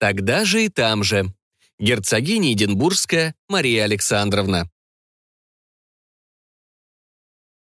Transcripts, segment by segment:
Тогда же и там же. Герцогиня Эдинбургская Мария Александровна.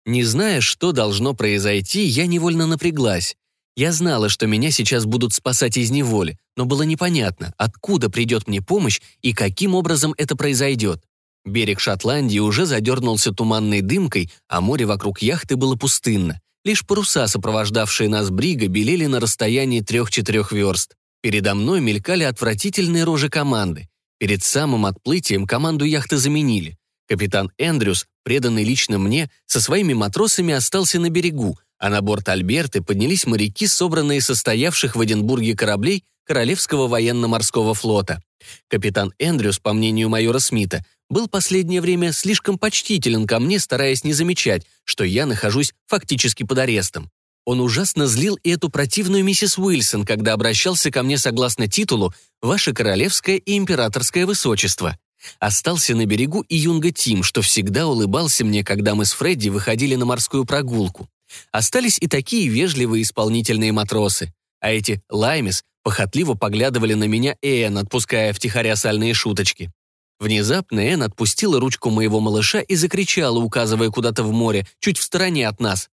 Не зная, что должно произойти, я невольно напряглась. Я знала, что меня сейчас будут спасать из неволи, но было непонятно, откуда придет мне помощь и каким образом это произойдет. Берег Шотландии уже задернулся туманной дымкой, а море вокруг яхты было пустынно. Лишь паруса, сопровождавшие нас брига, белели на расстоянии трех-четырех верст. Передо мной мелькали отвратительные рожи команды. Перед самым отплытием команду яхты заменили. Капитан Эндрюс, преданный лично мне, со своими матросами остался на берегу, а на борт Альберты поднялись моряки, собранные состоявших в Эдинбурге кораблей Королевского военно-морского флота. Капитан Эндрюс, по мнению майора Смита, был последнее время слишком почтителен ко мне, стараясь не замечать, что я нахожусь фактически под арестом. Он ужасно злил и эту противную миссис Уилсон, когда обращался ко мне согласно титулу «Ваше королевское и императорское высочество». Остался на берегу и Юнга Тим, что всегда улыбался мне, когда мы с Фредди выходили на морскую прогулку. Остались и такие вежливые исполнительные матросы. А эти Лаймис похотливо поглядывали на меня и Энн, отпуская втихаря сальные шуточки. Внезапно Энн отпустила ручку моего малыша и закричала, указывая куда-то в море, чуть в стороне от нас.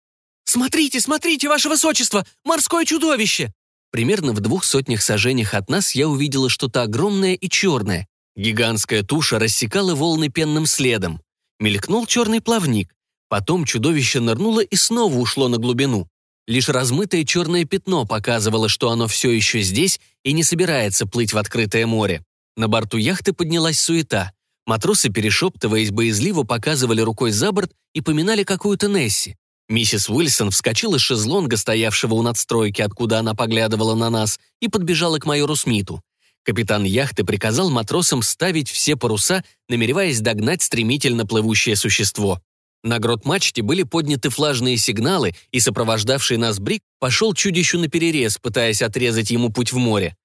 «Смотрите, смотрите, ваше высочество! Морское чудовище!» Примерно в двух сотнях сажениях от нас я увидела что-то огромное и черное. Гигантская туша рассекала волны пенным следом. Мелькнул черный плавник. Потом чудовище нырнуло и снова ушло на глубину. Лишь размытое черное пятно показывало, что оно все еще здесь и не собирается плыть в открытое море. На борту яхты поднялась суета. Матросы, перешептываясь, боязливо показывали рукой за борт и поминали какую-то Несси. Миссис Уилсон вскочила с шезлонга, стоявшего у надстройки, откуда она поглядывала на нас, и подбежала к майору Смиту. Капитан яхты приказал матросам ставить все паруса, намереваясь догнать стремительно плывущее существо. На грот-мачте были подняты флажные сигналы, и сопровождавший нас Брик пошел чудищу на перерез, пытаясь отрезать ему путь в море.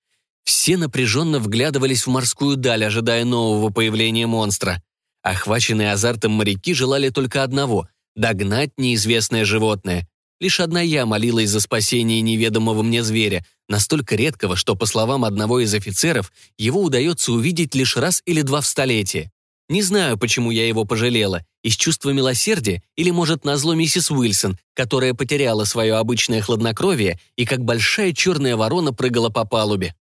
Все напряженно вглядывались в морскую даль, ожидая нового появления монстра. Охваченные азартом моряки желали только одного — догнать неизвестное животное. Лишь одна я молилась за спасение неведомого мне зверя, настолько редкого, что, по словам одного из офицеров, его удается увидеть лишь раз или два в столетие. Не знаю, почему я его пожалела, из чувства милосердия или, может, назло миссис Уилсон, которая потеряла свое обычное хладнокровие и как большая черная ворона прыгала по палубе.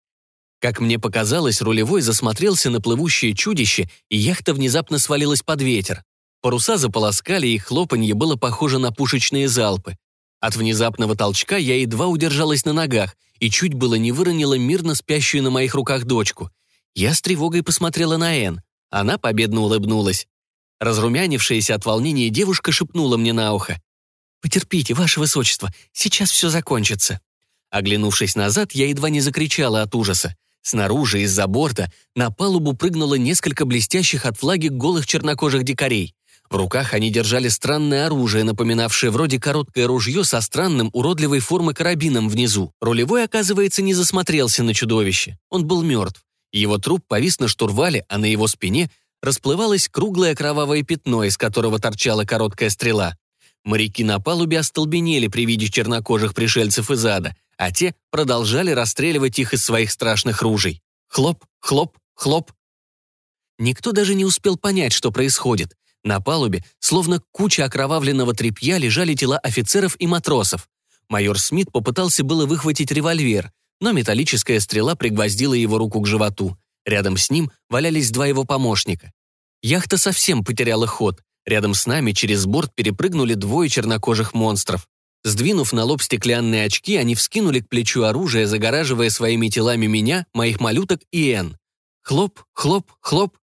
Как мне показалось, рулевой засмотрелся на плывущее чудище, и яхта внезапно свалилась под ветер. Паруса заполоскали, и хлопанье было похоже на пушечные залпы. От внезапного толчка я едва удержалась на ногах и чуть было не выронила мирно спящую на моих руках дочку. Я с тревогой посмотрела на Энн. Она победно улыбнулась. Разрумянившаяся от волнения девушка шепнула мне на ухо. «Потерпите, ваше высочество, сейчас все закончится». Оглянувшись назад, я едва не закричала от ужаса. Снаружи, из-за борта, на палубу прыгнуло несколько блестящих от флаги голых чернокожих дикарей. В руках они держали странное оружие, напоминавшее вроде короткое ружье со странным уродливой формы карабином внизу. Рулевой, оказывается, не засмотрелся на чудовище. Он был мертв. Его труп повис на штурвале, а на его спине расплывалось круглое кровавое пятно, из которого торчала короткая стрела. Моряки на палубе остолбенели при виде чернокожих пришельцев из ада, а те продолжали расстреливать их из своих страшных ружей. Хлоп, хлоп, хлоп. Никто даже не успел понять, что происходит. На палубе, словно куча окровавленного тряпья, лежали тела офицеров и матросов. Майор Смит попытался было выхватить револьвер, но металлическая стрела пригвоздила его руку к животу. Рядом с ним валялись два его помощника. Яхта совсем потеряла ход. Рядом с нами через борт перепрыгнули двое чернокожих монстров. Сдвинув на лоб стеклянные очки, они вскинули к плечу оружие, загораживая своими телами меня, моих малюток и Энн. Хлоп, хлоп, хлоп.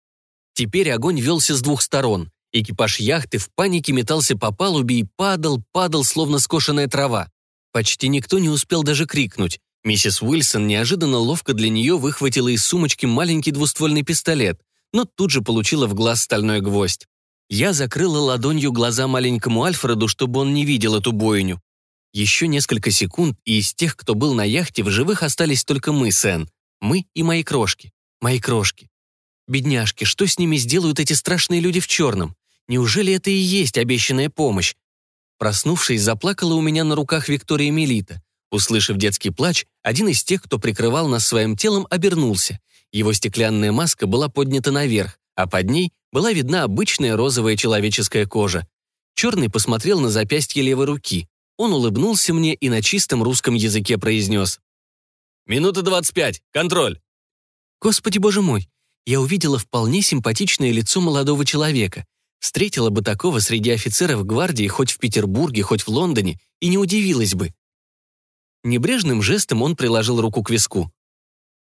Теперь огонь велся с двух сторон. Экипаж яхты в панике метался по палубе и падал, падал, словно скошенная трава. Почти никто не успел даже крикнуть. Миссис Уилсон неожиданно ловко для нее выхватила из сумочки маленький двуствольный пистолет, но тут же получила в глаз стальной гвоздь. Я закрыла ладонью глаза маленькому Альфреду, чтобы он не видел эту бойню. Еще несколько секунд, и из тех, кто был на яхте, в живых остались только мы, Сэн. Мы и мои крошки. Мои крошки. Бедняжки, что с ними сделают эти страшные люди в черном? Неужели это и есть обещанная помощь? Проснувшись, заплакала у меня на руках Виктория Мелита. Услышав детский плач, один из тех, кто прикрывал нас своим телом, обернулся. Его стеклянная маска была поднята наверх, а под ней была видна обычная розовая человеческая кожа. Черный посмотрел на запястье левой руки. Он улыбнулся мне и на чистом русском языке произнес. «Минута двадцать пять. Контроль!» Господи боже мой! Я увидела вполне симпатичное лицо молодого человека. Встретила бы такого среди офицеров гвардии хоть в Петербурге, хоть в Лондоне, и не удивилась бы. Небрежным жестом он приложил руку к виску.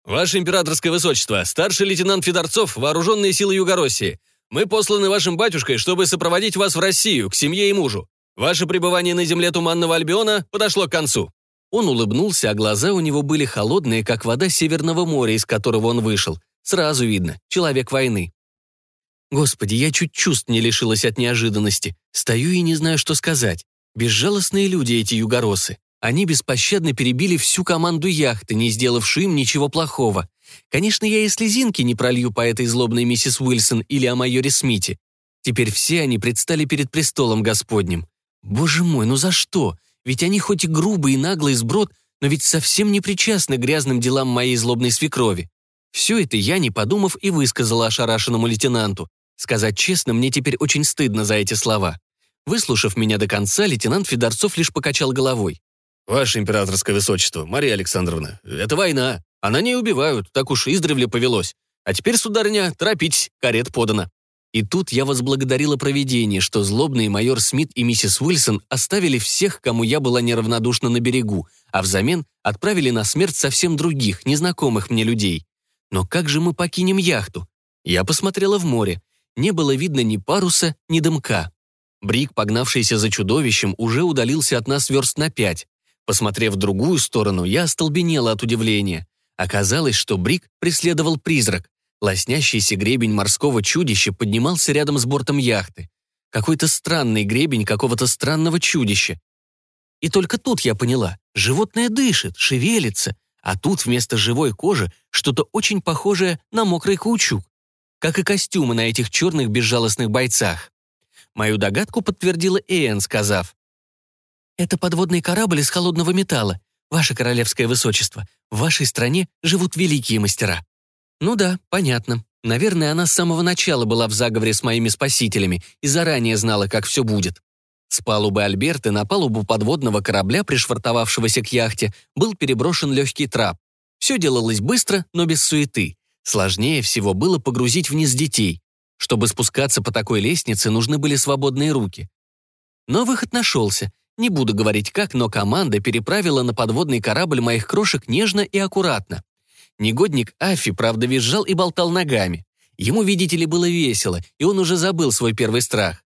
«Ваше императорское высочество, старший лейтенант Федорцов, вооруженные силы Югороссии. Мы посланы вашим батюшкой, чтобы сопроводить вас в Россию, к семье и мужу. Ваше пребывание на земле Туманного Альбиона подошло к концу». Он улыбнулся, а глаза у него были холодные, как вода Северного моря, из которого он вышел. Сразу видно, человек войны. Господи, я чуть чувств не лишилась от неожиданности. Стою и не знаю, что сказать. Безжалостные люди эти югоросы. Они беспощадно перебили всю команду яхты, не сделавши им ничего плохого. Конечно, я и слезинки не пролью по этой злобной миссис Уилсон или о майоре Смите. Теперь все они предстали перед престолом Господним. Боже мой, ну за что? Ведь они хоть и грубый и наглый сброд, но ведь совсем не причастны к грязным делам моей злобной свекрови. Все это я, не подумав, и высказала ошарашенному лейтенанту. Сказать честно, мне теперь очень стыдно за эти слова. Выслушав меня до конца, лейтенант Федорцов лишь покачал головой. «Ваше императорское высочество, Мария Александровна, это война. Она не убивают, так уж издревле повелось. А теперь, сударыня, торопитесь, карет подана». И тут я возблагодарила провидение, что злобный майор Смит и миссис Уилсон оставили всех, кому я была неравнодушна на берегу, а взамен отправили на смерть совсем других, незнакомых мне людей. Но как же мы покинем яхту? Я посмотрела в море. Не было видно ни паруса, ни дымка. Брик, погнавшийся за чудовищем, уже удалился от нас верст на пять. Посмотрев в другую сторону, я остолбенела от удивления. Оказалось, что Брик преследовал призрак. Лоснящийся гребень морского чудища поднимался рядом с бортом яхты. Какой-то странный гребень какого-то странного чудища. И только тут я поняла, животное дышит, шевелится, а тут вместо живой кожи что-то очень похожее на мокрый каучук, как и костюмы на этих черных безжалостных бойцах. Мою догадку подтвердила Эйн, сказав, это подводный корабль из холодного металла. Ваше королевское высочество, в вашей стране живут великие мастера». Ну да, понятно. Наверное, она с самого начала была в заговоре с моими спасителями и заранее знала, как все будет. С палубы Альберты на палубу подводного корабля, пришвартовавшегося к яхте, был переброшен легкий трап. Все делалось быстро, но без суеты. Сложнее всего было погрузить вниз детей. Чтобы спускаться по такой лестнице, нужны были свободные руки. Но выход нашелся, не буду говорить как, но команда переправила на подводный корабль моих крошек нежно и аккуратно. Негодник Афи, правда, визжал и болтал ногами. Ему, видите ли, было весело, и он уже забыл свой первый страх.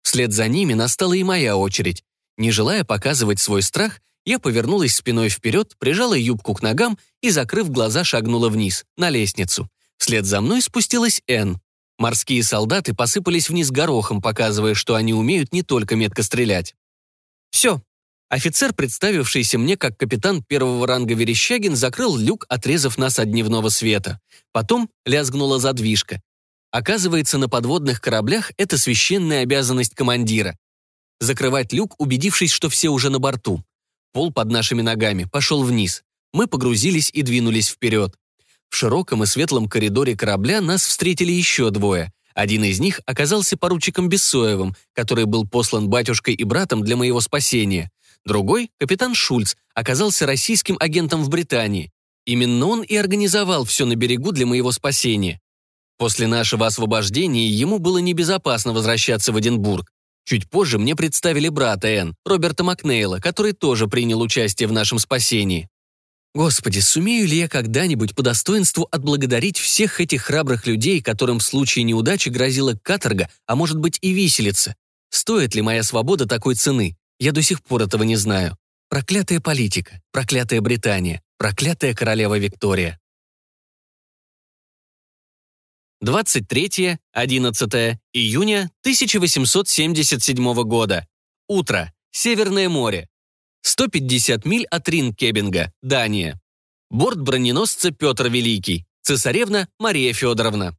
Вслед за ними настала и моя очередь. Не желая показывать свой страх, я повернулась спиной вперед, прижала юбку к ногам и, закрыв глаза, шагнула вниз, на лестницу. Вслед за мной спустилась Энн. Морские солдаты посыпались вниз горохом, показывая, что они умеют не только метко стрелять. Все. Офицер, представившийся мне как капитан первого ранга Верещагин, закрыл люк, отрезав нас от дневного света. Потом лязгнула задвижка. Оказывается, на подводных кораблях это священная обязанность командира. Закрывать люк, убедившись, что все уже на борту. Пол под нашими ногами пошел вниз. Мы погрузились и двинулись вперед. В широком и светлом коридоре корабля нас встретили еще двое. Один из них оказался поручиком Бессоевым, который был послан батюшкой и братом для моего спасения. Другой, капитан Шульц, оказался российским агентом в Британии. Именно он и организовал все на берегу для моего спасения. После нашего освобождения ему было небезопасно возвращаться в Эдинбург. Чуть позже мне представили брата Энн, Роберта Макнейла, который тоже принял участие в нашем спасении. Господи, сумею ли я когда-нибудь по достоинству отблагодарить всех этих храбрых людей, которым в случае неудачи грозила каторга, а может быть и виселица? Стоит ли моя свобода такой цены? Я до сих пор этого не знаю. Проклятая политика, проклятая Британия, проклятая королева Виктория. 23-11 июня 1877 года. Утро. Северное море. 150 миль от Ринкебинга, Дания. Борт броненосца Петр Великий. Цесаревна Мария Федоровна.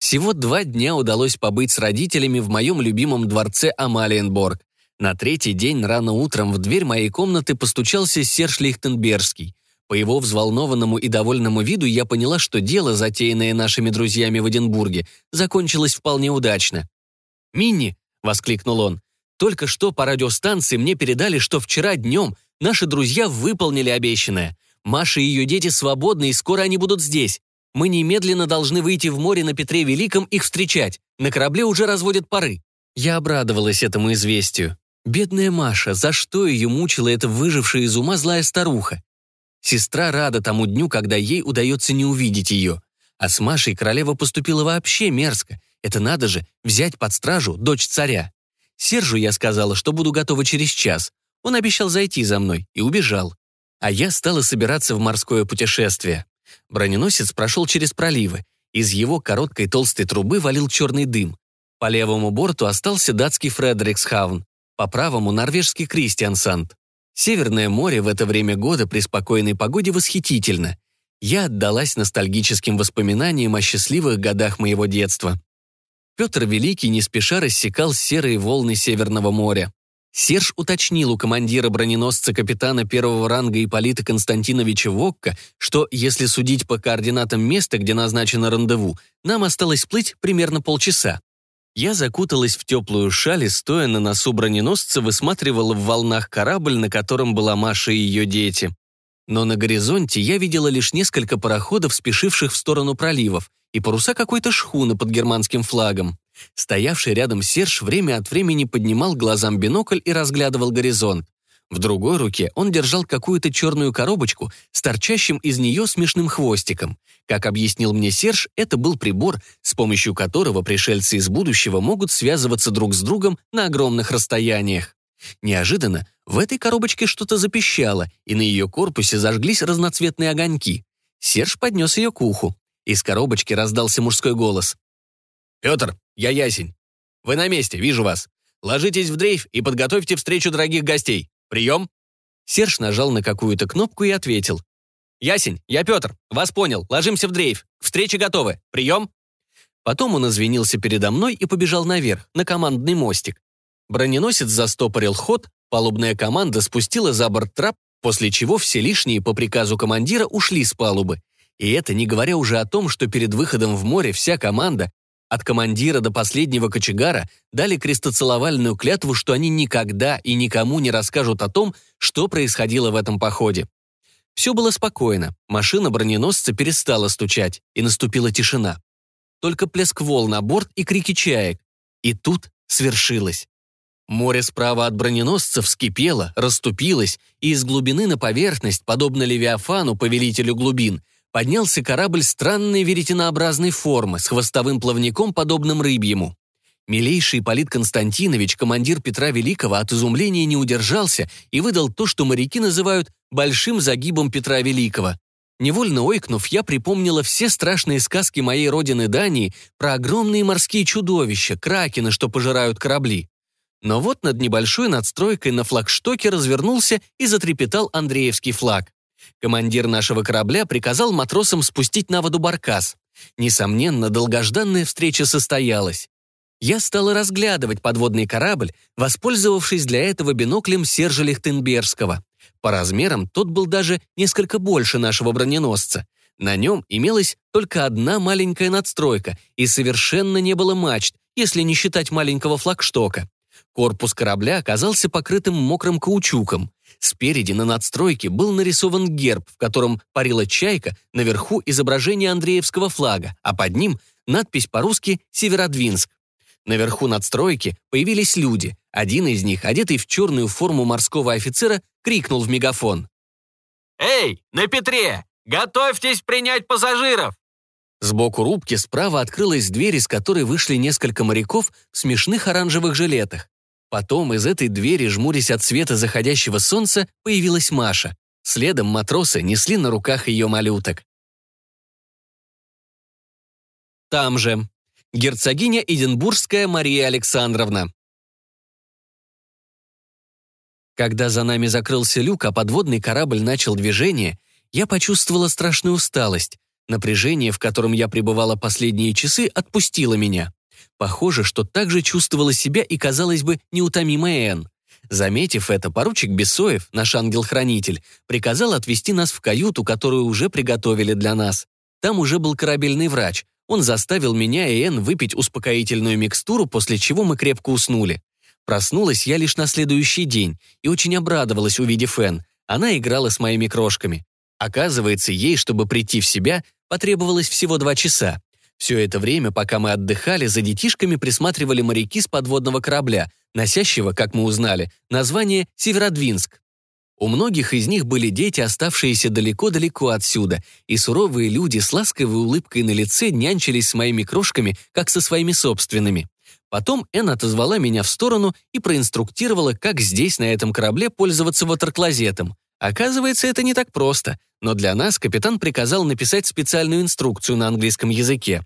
Всего два дня удалось побыть с родителями в моем любимом дворце Амалиенборг. На третий день рано утром в дверь моей комнаты постучался Серж Лихтенбергский. По его взволнованному и довольному виду я поняла, что дело, затеянное нашими друзьями в Эдинбурге, закончилось вполне удачно. «Минни!» — воскликнул он. «Только что по радиостанции мне передали, что вчера днем наши друзья выполнили обещанное. Маша и ее дети свободны, и скоро они будут здесь. Мы немедленно должны выйти в море на Петре Великом их встречать. На корабле уже разводят пары». Я обрадовалась этому известию. Бедная Маша, за что ее мучила эта выжившая из ума злая старуха? Сестра рада тому дню, когда ей удается не увидеть ее. А с Машей королева поступила вообще мерзко. Это надо же, взять под стражу дочь царя. Сержу я сказала, что буду готова через час. Он обещал зайти за мной и убежал. А я стала собираться в морское путешествие. Броненосец прошел через проливы. Из его короткой толстой трубы валил черный дым. По левому борту остался датский Фредериксхавн, по правому — норвежский Кристиансанд. Северное море в это время года при спокойной погоде восхитительно. Я отдалась ностальгическим воспоминаниям о счастливых годах моего детства. Петр Великий не спеша рассекал серые волны Северного моря. Серж уточнил у командира броненосца капитана первого ранга Ипполита Константиновича Вокка, что, если судить по координатам места, где назначено рандеву, нам осталось плыть примерно полчаса. Я закуталась в теплую шаль и, стоя на носу броненосца, высматривала в волнах корабль, на котором была Маша и ее дети. Но на горизонте я видела лишь несколько пароходов, спешивших в сторону проливов, и паруса какой-то шхуны под германским флагом. Стоявший рядом Серж время от времени поднимал глазам бинокль и разглядывал горизонт. В другой руке он держал какую-то черную коробочку с торчащим из нее смешным хвостиком. Как объяснил мне Серж, это был прибор, с помощью которого пришельцы из будущего могут связываться друг с другом на огромных расстояниях. Неожиданно в этой коробочке что-то запищало, и на ее корпусе зажглись разноцветные огоньки. Серж поднес ее к уху. Из коробочки раздался мужской голос. «Петр, я Ясень. Вы на месте, вижу вас. Ложитесь в дрейф и подготовьте встречу дорогих гостей. Прием!» Серж нажал на какую-то кнопку и ответил. «Ясень, я Петр. Вас понял. Ложимся в дрейф. Встреча готовы. Прием!» Потом он извинился передо мной и побежал наверх, на командный мостик. Броненосец застопорил ход, палубная команда спустила за борт трап, после чего все лишние по приказу командира ушли с палубы. И это не говоря уже о том, что перед выходом в море вся команда, от командира до последнего кочегара дали крестоцеловальную клятву, что они никогда и никому не расскажут о том, что происходило в этом походе. Все было спокойно, машина броненосца перестала стучать, и наступила тишина. Только плеск волн на борт и крики чаек. И тут свершилось. Море справа от броненосца вскипело, расступилось, и из глубины на поверхность, подобно Левиафану, повелителю глубин, поднялся корабль странной веретенообразной формы с хвостовым плавником, подобным рыбьему. Милейший Полит Константинович, командир Петра Великого, от изумления не удержался и выдал то, что моряки называют «большим загибом Петра Великого». Невольно ойкнув, я припомнила все страшные сказки моей родины Дании про огромные морские чудовища, кракены, что пожирают корабли. Но вот над небольшой надстройкой на флагштоке развернулся и затрепетал Андреевский флаг. Командир нашего корабля приказал матросам спустить на воду баркас. Несомненно, долгожданная встреча состоялась. Я стала разглядывать подводный корабль, воспользовавшись для этого биноклем Сержа Лихтенбергского. По размерам тот был даже несколько больше нашего броненосца. На нем имелась только одна маленькая надстройка, и совершенно не было мачт, если не считать маленького флагштока. Корпус корабля оказался покрытым мокрым каучуком. Спереди на надстройке был нарисован герб, в котором парила чайка, наверху изображение Андреевского флага, а под ним надпись по-русски «Северодвинск». Наверху надстройки появились люди. Один из них, одетый в черную форму морского офицера, крикнул в мегафон. «Эй, на Петре! Готовьтесь принять пассажиров!» Сбоку рубки справа открылась дверь, из которой вышли несколько моряков в смешных оранжевых жилетах. Потом из этой двери, жмурясь от света заходящего солнца, появилась Маша. Следом матросы несли на руках ее малюток. Там же. Герцогиня Эдинбургская Мария Александровна. Когда за нами закрылся люк, а подводный корабль начал движение, я почувствовала страшную усталость. Напряжение, в котором я пребывала последние часы, отпустило меня. Похоже, что так же чувствовала себя и, казалось бы, неутомимая Энн. Заметив это, поручик Бесоев, наш ангел-хранитель, приказал отвезти нас в каюту, которую уже приготовили для нас. Там уже был корабельный врач. Он заставил меня и Энн выпить успокоительную микстуру, после чего мы крепко уснули. Проснулась я лишь на следующий день и очень обрадовалась, увидев Энн. Она играла с моими крошками. Оказывается, ей, чтобы прийти в себя, потребовалось всего два часа. Все это время, пока мы отдыхали, за детишками присматривали моряки с подводного корабля, носящего, как мы узнали, название «Северодвинск». У многих из них были дети, оставшиеся далеко-далеко отсюда, и суровые люди с ласковой улыбкой на лице нянчились с моими крошками, как со своими собственными. Потом Энн отозвала меня в сторону и проинструктировала, как здесь, на этом корабле, пользоваться ватерклозетом. Оказывается, это не так просто, но для нас капитан приказал написать специальную инструкцию на английском языке.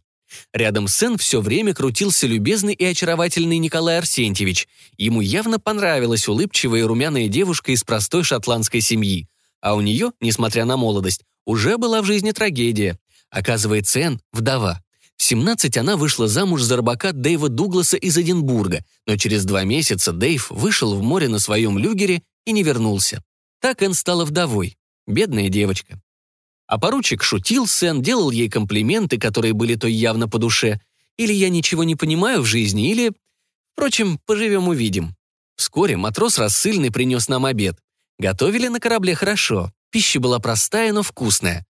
Рядом с Энн все время крутился любезный и очаровательный Николай Арсентьевич. Ему явно понравилась улыбчивая и румяная девушка из простой шотландской семьи. А у нее, несмотря на молодость, уже была в жизни трагедия. Оказывается, Энн – вдова. В 17 она вышла замуж за рыбака Дэйва Дугласа из Эдинбурга, но через два месяца Дэйв вышел в море на своем люгере и не вернулся. Так Энн стала вдовой. Бедная девочка. А поручик шутил с Энн, делал ей комплименты, которые были то явно по душе. Или я ничего не понимаю в жизни, или... Впрочем, поживем-увидим. Вскоре матрос рассыльный принес нам обед. Готовили на корабле хорошо. Пища была простая, но вкусная.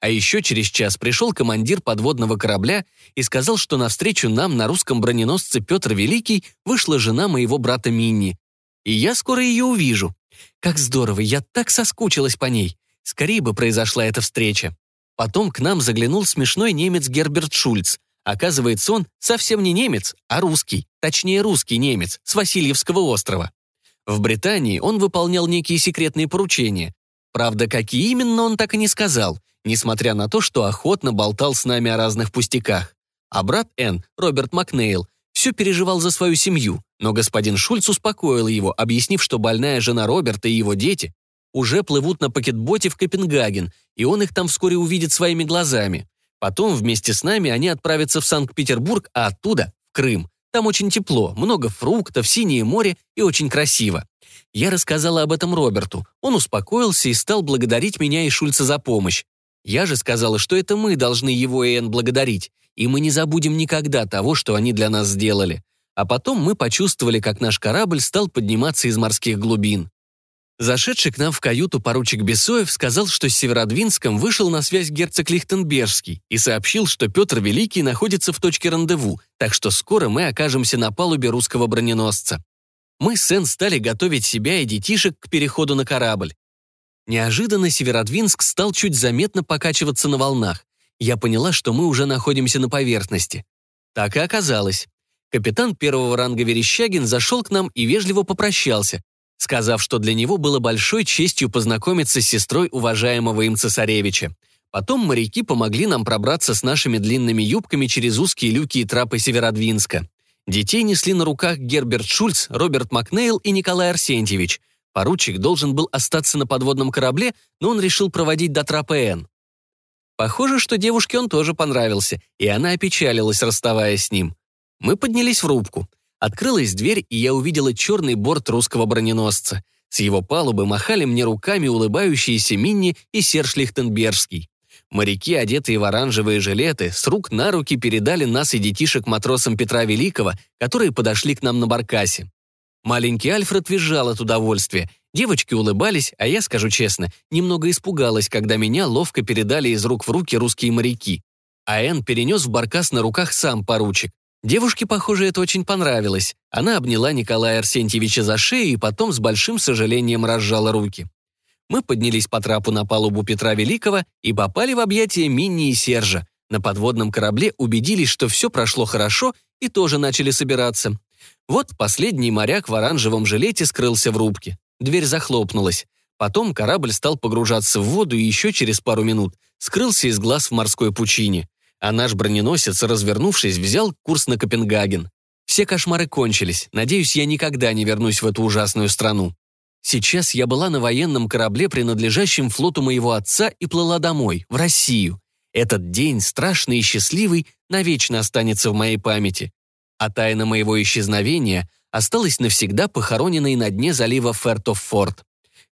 А еще через час пришел командир подводного корабля и сказал, что навстречу нам на русском броненосце Петр Великий вышла жена моего брата Минни. И я скоро ее увижу. Как здорово, я так соскучилась по ней. Скорее бы произошла эта встреча. Потом к нам заглянул смешной немец Герберт Шульц. Оказывается, он совсем не немец, а русский, точнее русский немец, с Васильевского острова. В Британии он выполнял некие секретные поручения. Правда, какие именно, он так и не сказал, несмотря на то, что охотно болтал с нами о разных пустяках. А брат Энн, Роберт Макнейл, все переживал за свою семью, но господин Шульц успокоил его, объяснив, что больная жена Роберта и его дети уже плывут на пакетботе в Копенгаген, и он их там вскоре увидит своими глазами. Потом вместе с нами они отправятся в Санкт-Петербург, а оттуда — в Крым. Там очень тепло, много фруктов, синее море и очень красиво. Я рассказала об этом Роберту. Он успокоился и стал благодарить меня и Шульца за помощь. Я же сказала, что это мы должны его и Энн благодарить, и мы не забудем никогда того, что они для нас сделали. А потом мы почувствовали, как наш корабль стал подниматься из морских глубин. Зашедший к нам в каюту поручик Бесоев сказал, что с Северодвинском вышел на связь герцог Лихтенбергский и сообщил, что Петр Великий находится в точке рандеву, так что скоро мы окажемся на палубе русского броненосца. Мы с Эн стали готовить себя и детишек к переходу на корабль. Неожиданно Северодвинск стал чуть заметно покачиваться на волнах. Я поняла, что мы уже находимся на поверхности. Так и оказалось. Капитан первого ранга Верещагин зашел к нам и вежливо попрощался, сказав, что для него было большой честью познакомиться с сестрой уважаемого им цесаревича. Потом моряки помогли нам пробраться с нашими длинными юбками через узкие люки и трапы Северодвинска. Детей несли на руках Герберт Шульц, Роберт Макнейл и Николай Арсентьевич. Поручик должен был остаться на подводном корабле, но он решил проводить до трапа Н. Похоже, что девушке он тоже понравился, и она опечалилась, расставаясь с ним. Мы поднялись в рубку. Открылась дверь, и я увидела черный борт русского броненосца. С его палубы махали мне руками улыбающиеся Минни и Серж Лихтенбергский. Моряки, одетые в оранжевые жилеты, с рук на руки передали нас и детишек матросам Петра Великого, которые подошли к нам на баркасе. Маленький Альфред визжал от удовольствия. Девочки улыбались, а я, скажу честно, немного испугалась, когда меня ловко передали из рук в руки русские моряки. А Энн перенес в баркас на руках сам поручик. Девушке, похоже, это очень понравилось. Она обняла Николая Арсентьевича за шею и потом с большим сожалением разжала руки. Мы поднялись по трапу на палубу Петра Великого и попали в объятия Минни и Сержа. На подводном корабле убедились, что все прошло хорошо, и тоже начали собираться. Вот последний моряк в оранжевом жилете скрылся в рубке. Дверь захлопнулась. Потом корабль стал погружаться в воду и еще через пару минут скрылся из глаз в морской пучине а наш броненосец, развернувшись, взял курс на Копенгаген. Все кошмары кончились. Надеюсь, я никогда не вернусь в эту ужасную страну. Сейчас я была на военном корабле, принадлежащем флоту моего отца, и плыла домой, в Россию. Этот день, страшный и счастливый, навечно останется в моей памяти. А тайна моего исчезновения осталась навсегда похороненной на дне залива Фертофорд.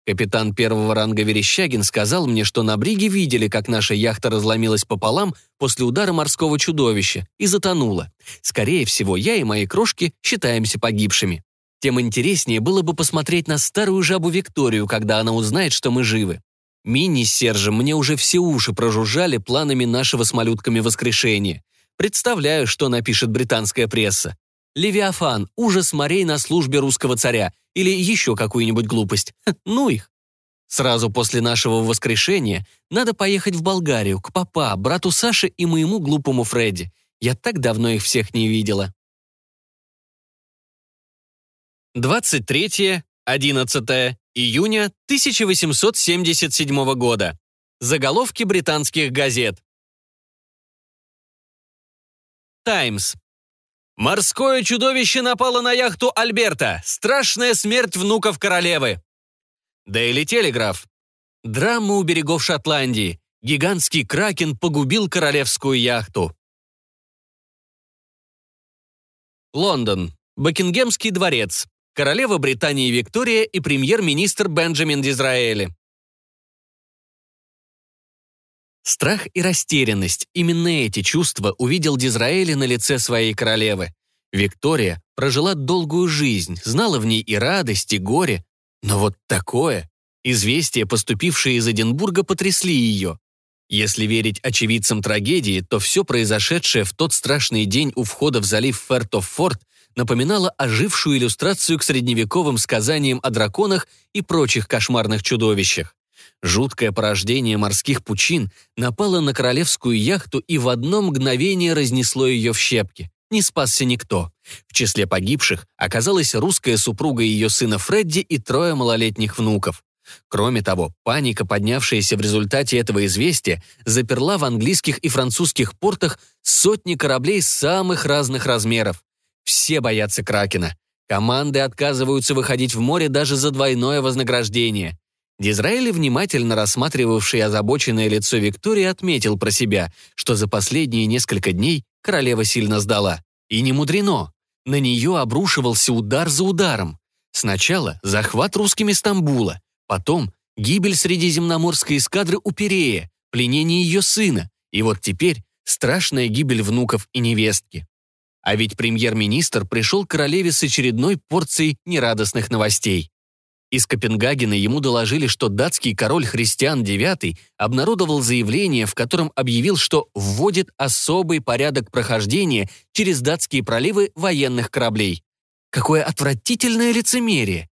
Капитан первого ранга Верещагин сказал мне, что на бриге видели, как наша яхта разломилась пополам после удара морского чудовища и затонула. Скорее всего, я и мои крошки считаемся погибшими. Тем интереснее было бы посмотреть на старую жабу Викторию, когда она узнает, что мы живы. Мини с Сержем мне уже все уши прожужжали планами нашего с малютками воскрешения. Представляю, что напишет британская пресса. Левиафан, ужас морей на службе русского царя или еще какую-нибудь глупость. ну их. Сразу после нашего воскрешения надо поехать в Болгарию, к папа, брату Саше и моему глупому Фредди. Я так давно их всех не видела. 23-11 июня 1877 года. Заголовки британских газет. «Таймс». Морское чудовище напало на яхту Альберта. Страшная смерть внуков королевы. Дейли Телеграф. Драма у берегов Шотландии. Гигантский кракен погубил королевскую яхту. Лондон. Бакингемский дворец. Королева Британии Виктория и премьер-министр Бенджамин Дизраэли. Страх и растерянность – именно эти чувства увидел Дизраэли на лице своей королевы. Виктория прожила долгую жизнь, знала в ней и радость, и горе. Но вот такое! Известия, поступившие из Эдинбурга, потрясли ее. Если верить очевидцам трагедии, то все произошедшее в тот страшный день у входа в залив Фертофорд напоминало ожившую иллюстрацию к средневековым сказаниям о драконах и прочих кошмарных чудовищах. Жуткое порождение морских пучин напало на королевскую яхту и в одно мгновение разнесло ее в щепки. Не спасся никто. В числе погибших оказалась русская супруга ее сына Фредди и трое малолетних внуков. Кроме того, паника, поднявшаяся в результате этого известия, заперла в английских и французских портах сотни кораблей самых разных размеров. Все боятся Кракена. Команды отказываются выходить в море даже за двойное вознаграждение. Дизраэли, внимательно рассматривавший озабоченное лицо Виктории, отметил про себя, что за последние несколько дней королева сильно сдала. И не мудрено. На нее обрушивался удар за ударом. Сначала захват русскими Стамбула, потом гибель средиземноморской эскадры у Перея, пленение ее сына, и вот теперь страшная гибель внуков и невестки. А ведь премьер-министр пришел к королеве с очередной порцией нерадостных новостей. Из Копенгагена ему доложили, что датский король Христиан IX обнародовал заявление, в котором объявил, что вводит особый порядок прохождения через датские проливы военных кораблей. Какое отвратительное лицемерие!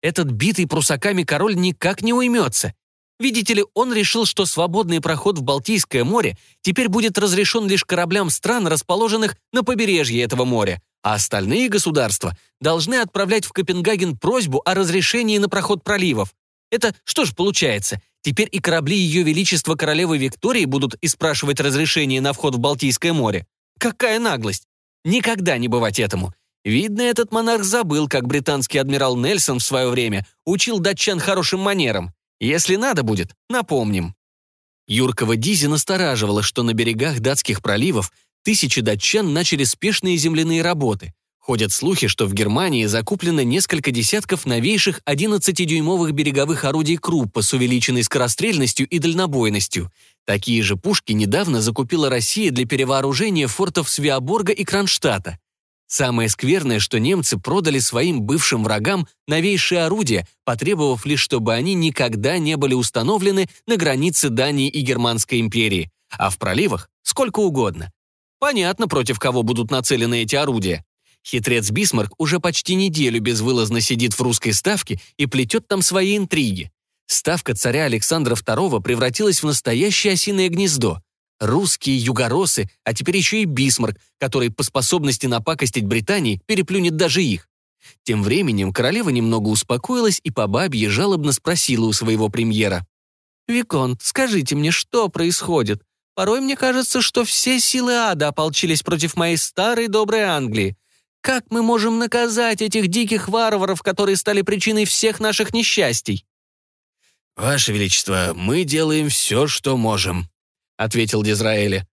Этот битый прусаками король никак не уймется. Видите ли, он решил, что свободный проход в Балтийское море теперь будет разрешен лишь кораблям стран, расположенных на побережье этого моря, а остальные государства должны отправлять в Копенгаген просьбу о разрешении на проход проливов. Это что ж получается? Теперь и корабли Ее Величества Королевы Виктории будут испрашивать разрешение на вход в Балтийское море. Какая наглость! Никогда не бывать этому. Видно, этот монарх забыл, как британский адмирал Нельсон в свое время учил датчан хорошим манерам. Если надо будет, напомним. Юркова Дизи настораживала, что на берегах датских проливов тысячи датчан начали спешные земляные работы. Ходят слухи, что в Германии закуплено несколько десятков новейших 11-дюймовых береговых орудий Круппа с увеличенной скорострельностью и дальнобойностью. Такие же пушки недавно закупила Россия для перевооружения фортов Свиаборга и Кронштадта. Самое скверное, что немцы продали своим бывшим врагам новейшие орудия, потребовав лишь, чтобы они никогда не были установлены на границе Дании и Германской империи, а в проливах сколько угодно. Понятно, против кого будут нацелены эти орудия. Хитрец Бисмарк уже почти неделю безвылазно сидит в русской ставке и плетет там свои интриги. Ставка царя Александра II превратилась в настоящее осиное гнездо. Русские югоросы, а теперь еще и Бисмарк, который по способности напакостить Британии переплюнет даже их. Тем временем королева немного успокоилась и по бабье жалобно спросила у своего премьера. «Виконт, скажите мне, что происходит? Порой мне кажется, что все силы ада ополчились против моей старой доброй Англии. Как мы можем наказать этих диких варваров, которые стали причиной всех наших несчастий?» «Ваше Величество, мы делаем все, что можем», — ответил Дизраэли.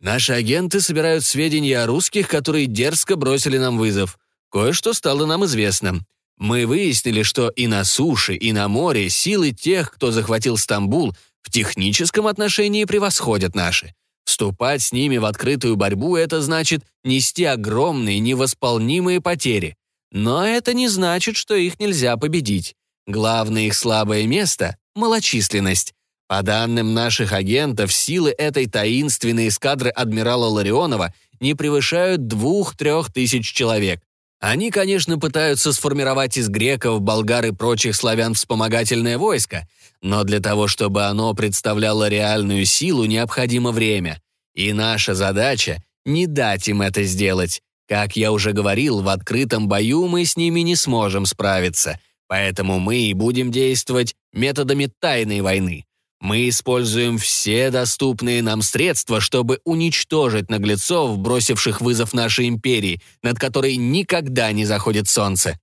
«Наши агенты собирают сведения о русских, которые дерзко бросили нам вызов. кое-что стало нам известно. Мы выяснили, что и на суше, и на море силы тех, кто захватил Стамбул, в техническом отношении превосходят наши. Вступать с ними в открытую борьбу – это значит нести огромные, невосполнимые потери. Но это не значит, что их нельзя победить. Главное их слабое место – малочисленность. По данным наших агентов, силы этой таинственной эскадры адмирала Ларионова не превышают двух-трех тысяч человек. Они, конечно, пытаются сформировать из греков, болгар и прочих славян вспомогательное войско, но для того, чтобы оно представляло реальную силу, необходимо время. И наша задача — не дать им это сделать. Как я уже говорил, в открытом бою мы с ними не сможем справиться, поэтому мы и будем действовать методами тайной войны. Мы используем все доступные нам средства, чтобы уничтожить наглецов, бросивших вызов нашей империи, над которой никогда не заходит солнце.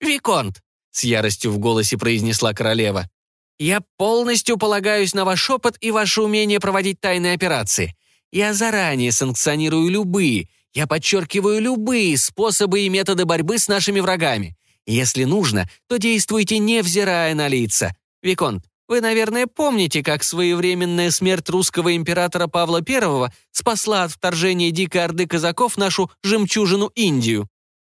«Виконт!» — с яростью в голосе произнесла королева. «Я полностью полагаюсь на ваш опыт и ваше умение проводить тайные операции. Я заранее санкционирую любые, я подчеркиваю любые способы и методы борьбы с нашими врагами. Если нужно, то действуйте, невзирая на лица. Виконт, вы, наверное, помните, как своевременная смерть русского императора Павла I спасла от вторжения дикой орды казаков нашу жемчужину Индию.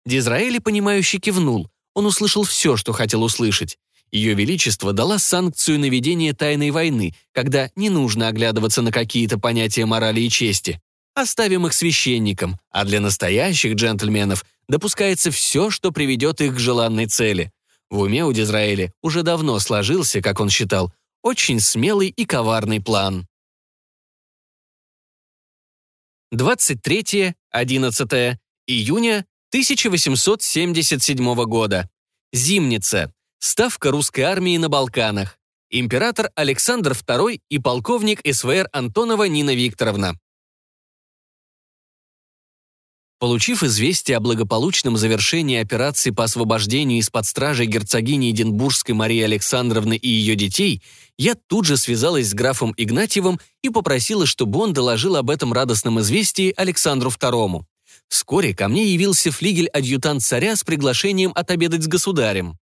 Дизраэли, понимающе кивнул. Он услышал все, что хотел услышать. Ее Величество дала санкцию на ведение тайной войны, когда не нужно оглядываться на какие-то понятия морали и чести. Оставим их священникам, а для настоящих джентльменов допускается все, что приведет их к желанной цели. В уме у Дизраэля уже давно сложился, как он считал, очень смелый и коварный план. 23-11 июня 1877 года. Зимница. Ставка русской армии на Балканах. Император Александр II и полковник СВР Антонова Нина Викторовна. Получив известие о благополучном завершении операции по освобождению из-под стражи герцогини Эдинбургской Марии Александровны и ее детей, я тут же связалась с графом Игнатьевым и попросила, чтобы он доложил об этом радостном известии Александру II. Вскоре ко мне явился флигель-адъютант царя с приглашением отобедать с государем.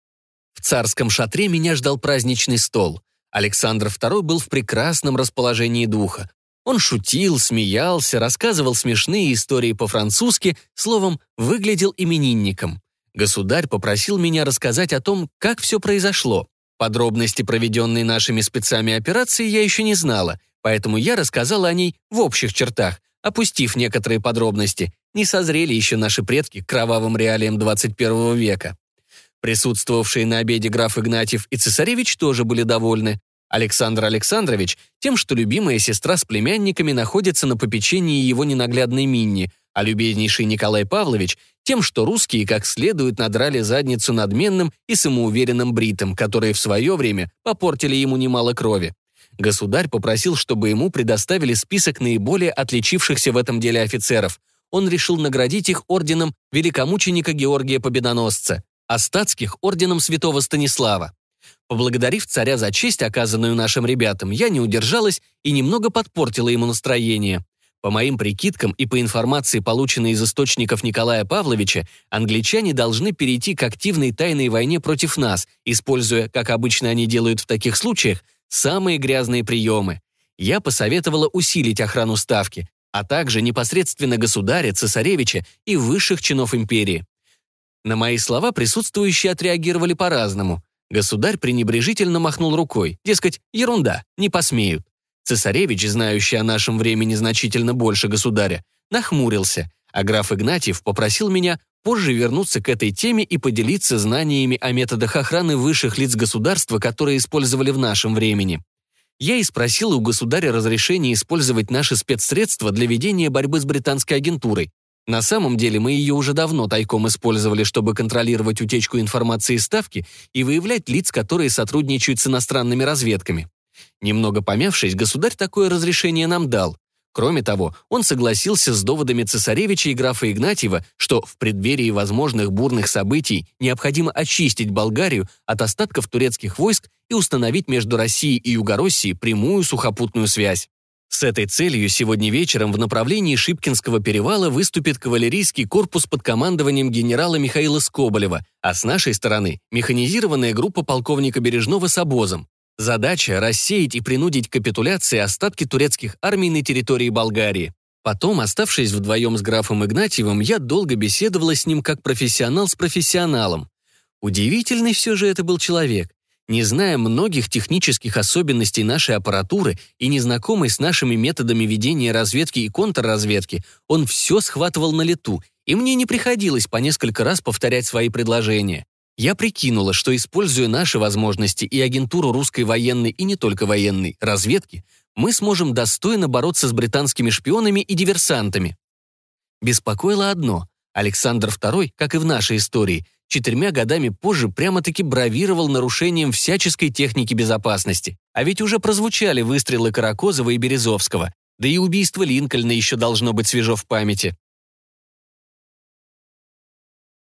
В царском шатре меня ждал праздничный стол. Александр II был в прекрасном расположении духа. Он шутил, смеялся, рассказывал смешные истории по-французски, словом, выглядел именинником. Государь попросил меня рассказать о том, как все произошло. Подробности проведенной нашими спецами операции я еще не знала, поэтому я рассказала о ней в общих чертах, опустив некоторые подробности. Не созрели еще наши предки кровавым реалиям 21 века. Присутствовавшие на обеде граф Игнатьев и цесаревич тоже были довольны. Александр Александрович тем, что любимая сестра с племянниками находится на попечении его ненаглядной Минни, а любезнейший Николай Павлович тем, что русские как следует надрали задницу надменным и самоуверенным бритом, которые в свое время попортили ему немало крови. Государь попросил, чтобы ему предоставили список наиболее отличившихся в этом деле офицеров. Он решил наградить их орденом великомученика Георгия Победоносца, а статских – орденом святого Станислава. Поблагодарив царя за честь, оказанную нашим ребятам, я не удержалась и немного подпортила ему настроение. По моим прикидкам и по информации, полученной из источников Николая Павловича, англичане должны перейти к активной тайной войне против нас, используя, как обычно они делают в таких случаях, самые грязные приемы. Я посоветовала усилить охрану ставки, а также непосредственно государя, цесаревича и высших чинов империи. На мои слова присутствующие отреагировали по-разному. Государь пренебрежительно махнул рукой, дескать, ерунда, не посмеют. Цесаревич, знающий о нашем времени значительно больше государя, нахмурился, а граф Игнатьев попросил меня позже вернуться к этой теме и поделиться знаниями о методах охраны высших лиц государства, которые использовали в нашем времени. Я и спросил у государя разрешения использовать наши спецсредства для ведения борьбы с британской агентурой, на самом деле мы ее уже давно тайком использовали, чтобы контролировать утечку информации Ставки и выявлять лиц, которые сотрудничают с иностранными разведками. Немного помявшись, государь такое разрешение нам дал. Кроме того, он согласился с доводами цесаревича и графа Игнатьева, что в преддверии возможных бурных событий необходимо очистить Болгарию от остатков турецких войск и установить между Россией и Югороссией прямую сухопутную связь. С этой целью сегодня вечером в направлении Шипкинского перевала выступит кавалерийский корпус под командованием генерала Михаила Скоболева, а с нашей стороны – механизированная группа полковника Бережного с обозом. Задача – рассеять и принудить к капитуляции остатки турецких армий на территории Болгарии. Потом, оставшись вдвоем с графом Игнатьевым, я долго беседовала с ним как профессионал с профессионалом. Удивительный все же это был человек. Не зная многих технических особенностей нашей аппаратуры и незнакомый с нашими методами ведения разведки и контрразведки, он все схватывал на лету, и мне не приходилось по несколько раз повторять свои предложения. Я прикинула, что, используя наши возможности и агентуру русской военной и не только военной разведки, мы сможем достойно бороться с британскими шпионами и диверсантами. Беспокоило одно – Александр II, как и в нашей истории, четырьмя годами позже прямо-таки бравировал нарушением всяческой техники безопасности. А ведь уже прозвучали выстрелы Каракозова и Березовского, да и убийство Линкольна еще должно быть свежо в памяти.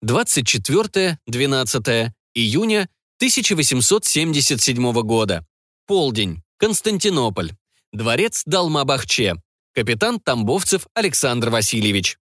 24-12 июня 1877 года. Полдень. Константинополь. Дворец Далмабахче. Капитан Тамбовцев Александр Васильевич.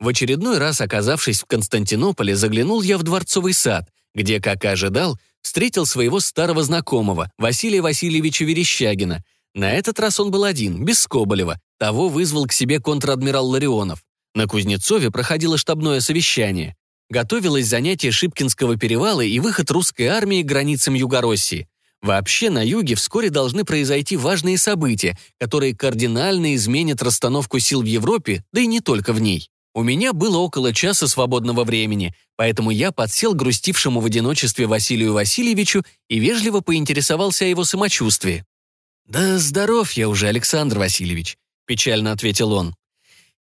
В очередной раз, оказавшись в Константинополе, заглянул я в Дворцовый сад, где, как и ожидал, встретил своего старого знакомого, Василия Васильевича Верещагина. На этот раз он был один, без Скоболева. Того вызвал к себе контр-адмирал Ларионов. На Кузнецове проходило штабное совещание. Готовилось занятие Шипкинского перевала и выход русской армии к границам Югороссии. Вообще на юге вскоре должны произойти важные события, которые кардинально изменят расстановку сил в Европе, да и не только в ней. У меня было около часа свободного времени, поэтому я подсел грустившему в одиночестве Василию Васильевичу и вежливо поинтересовался о его самочувствии. «Да здоров я уже, Александр Васильевич», — печально ответил он.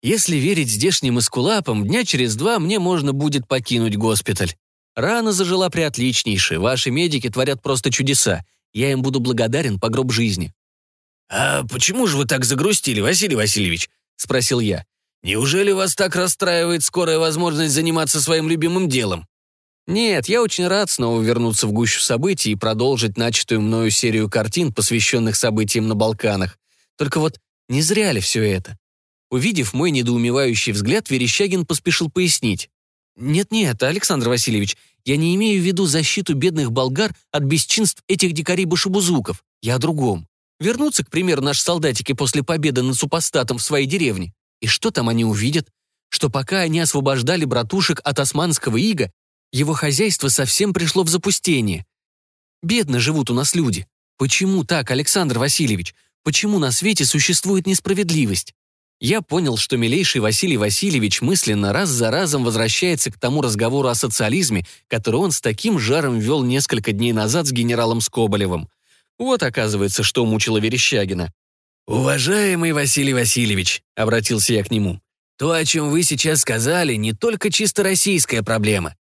«Если верить здешним эскулапам, дня через два мне можно будет покинуть госпиталь. Рана зажила приотличнейшая, ваши медики творят просто чудеса. Я им буду благодарен по гроб жизни». «А почему же вы так загрустили, Василий Васильевич?» — спросил я. Неужели вас так расстраивает скорая возможность заниматься своим любимым делом? Нет, я очень рад снова вернуться в гущу событий и продолжить начатую мною серию картин, посвященных событиям на Балканах. Только вот не зря ли все это? Увидев мой недоумевающий взгляд, Верещагин поспешил пояснить. «Нет-нет, Александр Васильевич, я не имею в виду защиту бедных болгар от бесчинств этих дикарей-башебузуков. Я о другом. Вернутся, к примеру, наши солдатики после победы над супостатом в своей деревне. И что там они увидят? Что пока они освобождали братушек от османского ига, его хозяйство совсем пришло в запустение. Бедно живут у нас люди. Почему так, Александр Васильевич? Почему на свете существует несправедливость? Я понял, что милейший Василий Васильевич мысленно раз за разом возвращается к тому разговору о социализме, который он с таким жаром вел несколько дней назад с генералом Скоболевым. Вот, оказывается, что мучило Верещагина. «Уважаемый Василий Васильевич», — обратился я к нему, «то, о чем вы сейчас сказали, не только чисто российская проблема.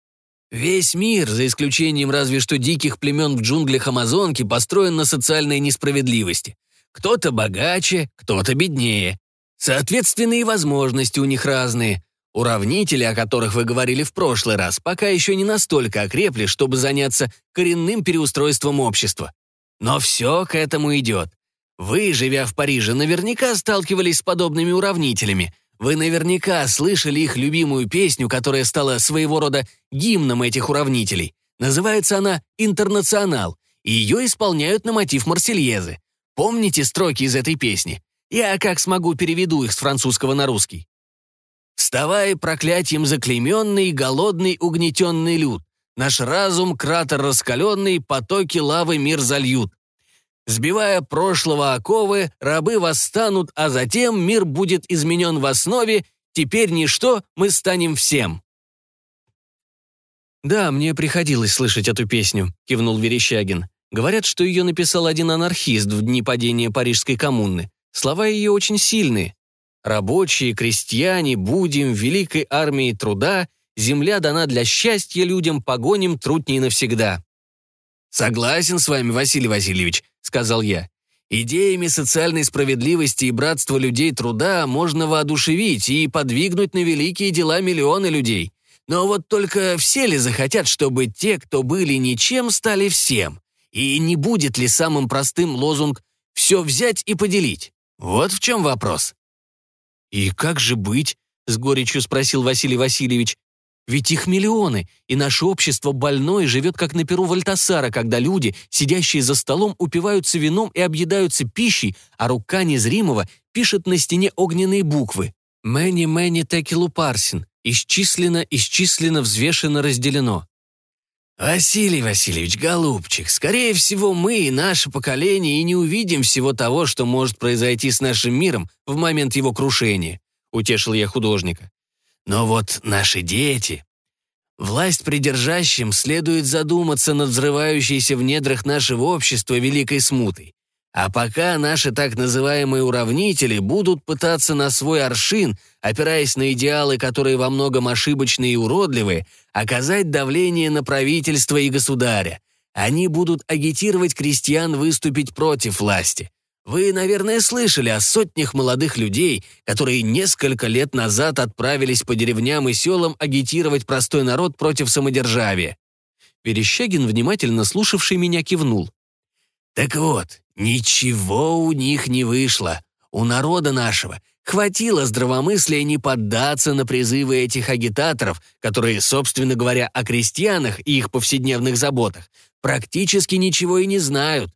Весь мир, за исключением разве что диких племен в джунглях Амазонки, построен на социальной несправедливости. Кто-то богаче, кто-то беднее. Соответственно, и возможности у них разные. Уравнители, о которых вы говорили в прошлый раз, пока еще не настолько окрепли, чтобы заняться коренным переустройством общества. Но все к этому идет. Вы, живя в Париже, наверняка сталкивались с подобными уравнителями. Вы наверняка слышали их любимую песню, которая стала своего рода гимном этих уравнителей. Называется она «Интернационал», и ее исполняют на мотив Марсельезы. Помните строки из этой песни? Я как смогу переведу их с французского на русский. «Вставай, проклятием заклейменный, голодный, угнетенный люд. Наш разум, кратер раскаленный, потоки лавы мир зальют. Сбивая прошлого оковы, рабы восстанут, а затем мир будет изменен в основе, теперь ничто, мы станем всем. «Да, мне приходилось слышать эту песню», — кивнул Верещагин. «Говорят, что ее написал один анархист в дни падения Парижской коммуны. Слова ее очень сильные. Рабочие, крестьяне, будем, великой армии труда, земля дана для счастья людям, погоним труд не навсегда». «Согласен с вами, Василий Васильевич», — сказал я. «Идеями социальной справедливости и братства людей труда можно воодушевить и подвигнуть на великие дела миллионы людей. Но вот только все ли захотят, чтобы те, кто были ничем, стали всем? И не будет ли самым простым лозунг «все взять и поделить»? Вот в чем вопрос. «И как же быть?» — с горечью спросил Василий Васильевич. «Ведь их миллионы, и наше общество больное живет как на перу Вальтасара, когда люди, сидящие за столом, упиваются вином и объедаются пищей, а рука незримого пишет на стене огненные буквы. «Мэни, мэни, текилу парсин», исчислено, исчислено, взвешено, разделено. «Василий Васильевич, голубчик, скорее всего, мы и наше поколение и не увидим всего того, что может произойти с нашим миром в момент его крушения», — утешил я художника. «Но вот наши дети...» Власть придержащим следует задуматься над взрывающейся в недрах нашего общества великой смутой. А пока наши так называемые уравнители будут пытаться на свой аршин, опираясь на идеалы, которые во многом ошибочные и уродливые, оказать давление на правительство и государя. Они будут агитировать крестьян выступить против власти. Вы, наверное, слышали о сотнях молодых людей, которые несколько лет назад отправились по деревням и селам агитировать простой народ против самодержавия. Верещагин, внимательно слушавший меня, кивнул. Так вот, ничего у них не вышло. У народа нашего хватило здравомыслия не поддаться на призывы этих агитаторов, которые, собственно говоря, о крестьянах и их повседневных заботах практически ничего и не знают.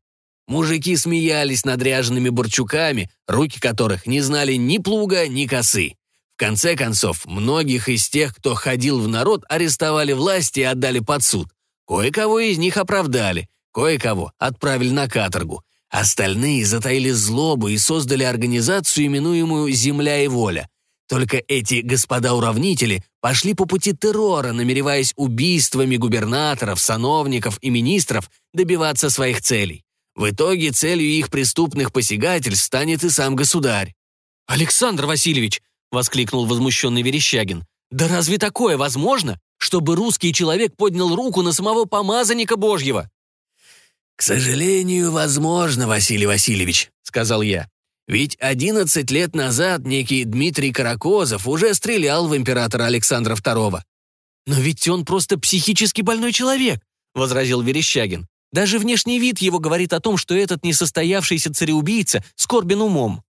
Мужики смеялись над ряжеными борчуками, руки которых не знали ни плуга, ни косы. В конце концов, многих из тех, кто ходил в народ, арестовали власти и отдали под суд. Кое-кого из них оправдали, Кое-кого отправили на каторгу. Остальные затаили злобу и создали организацию, именуемую «Земля и воля». Только эти господа-уравнители пошли по пути террора, намереваясь убийствами губернаторов, сановников и министров добиваться своих целей. В итоге целью их преступных посягательств станет и сам государь. «Александр Васильевич!» — воскликнул возмущенный Верещагин. «Да разве такое возможно, чтобы русский человек поднял руку на самого помазанника Божьего?» «К сожалению, возможно, Василий Васильевич», — сказал я. «Ведь 11 лет назад некий Дмитрий Каракозов уже стрелял в императора Александра II». «Но ведь он просто психически больной человек», — возразил Верещагин. «Даже внешний вид его говорит о том, что этот несостоявшийся цареубийца скорбен умом».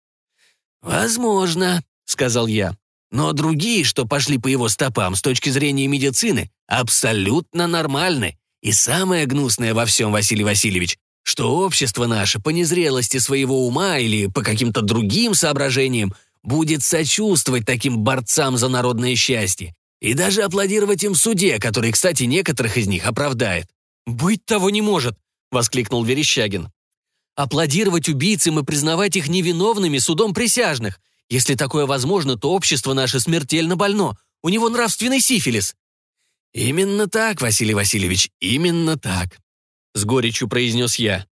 «Возможно», — сказал я. «Но другие, что пошли по его стопам с точки зрения медицины, абсолютно нормальны. И самое гнусное во всем, Василий Васильевич, что общество наше по незрелости своего ума или по каким-то другим соображениям будет сочувствовать таким борцам за народное счастье и даже аплодировать им в суде, который, кстати, некоторых из них оправдает. «Быть того не может!» — воскликнул Верещагин. «Аплодировать убийцам и признавать их невиновными судом присяжных. Если такое возможно, то общество наше смертельно больно. У него нравственный сифилис. «Именно так, Василий Васильевич, именно так», — с горечью произнес я.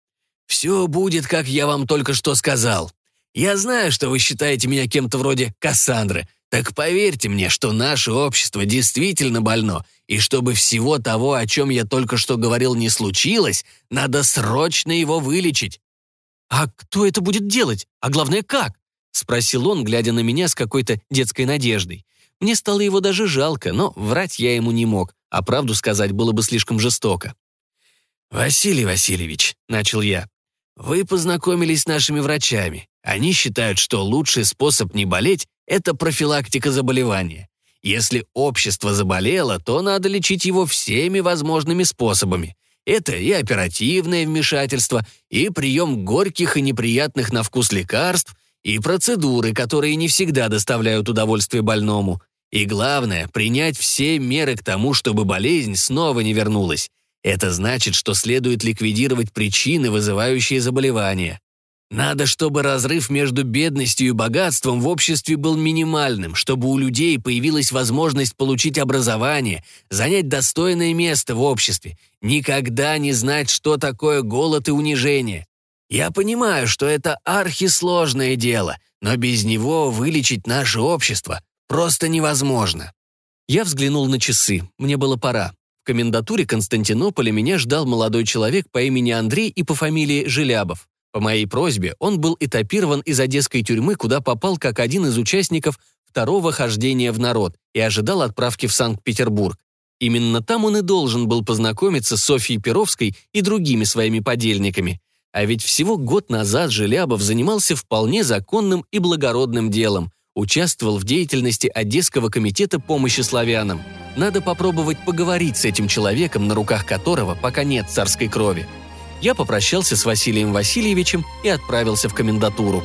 «Все будет, как я вам только что сказал. Я знаю, что вы считаете меня кем-то вроде Кассандры, так поверьте мне, что наше общество действительно больно, и чтобы всего того, о чем я только что говорил, не случилось, надо срочно его вылечить». «А кто это будет делать? А главное, как?» — спросил он, глядя на меня с какой-то детской надеждой. Мне стало его даже жалко, но врать я ему не мог, а правду сказать было бы слишком жестоко. «Василий Васильевич», — начал я, — «вы познакомились с нашими врачами. Они считают, что лучший способ не болеть — это профилактика заболевания. Если общество заболело, то надо лечить его всеми возможными способами. Это и оперативное вмешательство, и прием горьких и неприятных на вкус лекарств, и процедуры, которые не всегда доставляют удовольствие больному. И главное, принять все меры к тому, чтобы болезнь снова не вернулась. Это значит, что следует ликвидировать причины, вызывающие заболевания. Надо, чтобы разрыв между бедностью и богатством в обществе был минимальным, чтобы у людей появилась возможность получить образование, занять достойное место в обществе, никогда не знать, что такое голод и унижение. Я понимаю, что это архисложное дело, но без него вылечить наше общество Просто невозможно. Я взглянул на часы. Мне было пора. В комендатуре Константинополя меня ждал молодой человек по имени Андрей и по фамилии Желябов. По моей просьбе он был этапирован из одесской тюрьмы, куда попал как один из участников второго хождения в народ и ожидал отправки в Санкт-Петербург. Именно там он и должен был познакомиться с Софьей Перовской и другими своими подельниками. А ведь всего год назад Желябов занимался вполне законным и благородным делом, участвовал в деятельности Одесского комитета помощи славянам. Надо попробовать поговорить с этим человеком, на руках которого пока нет царской крови. Я попрощался с Василием Васильевичем и отправился в комендатуру.